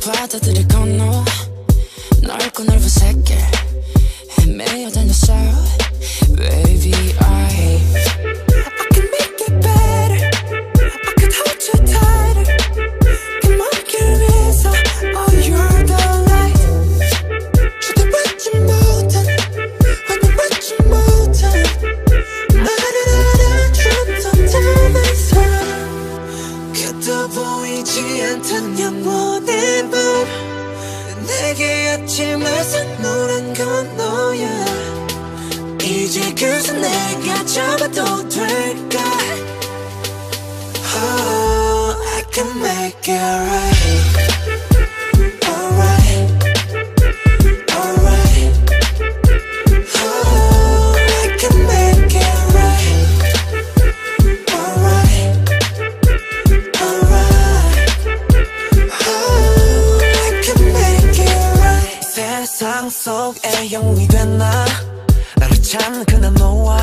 바다들을 건너 넓고 넓은 세계 헤매여 다녔어 Baby 아침을 선물한 건 너야. 이제 그새 내가 잡아도 될까? Oh I can make it right 속에 영웅이 됐나? 나를 찾는 그날 너와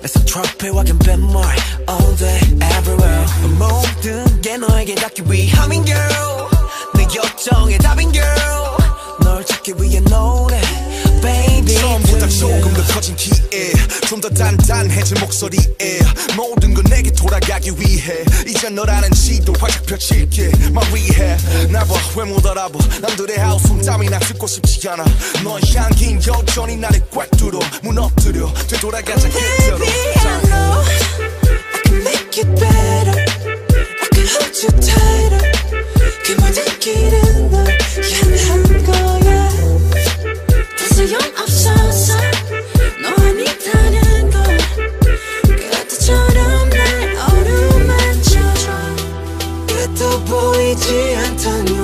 내손 트로피와 갬뱀물 All day everywhere. 모든 게 너에게 닿기 위함인 girl. 내 요청의 답인 girl. 널 찾기 위해 노래 좀 더 단단해진 목소리에 모든 건 내게 돌아가기 위해. 이제 너라는 지도 활짝 펼칠게. 마리해. 나봐 왜 못 알아봐. 남들의 하우스 땀이나 듣고 싶지 않아. 너의 향긴 여전히 나를 꽉 뚫어 무너뜨려. 되돌아가자 그대로. Baby, I know 보이지 않던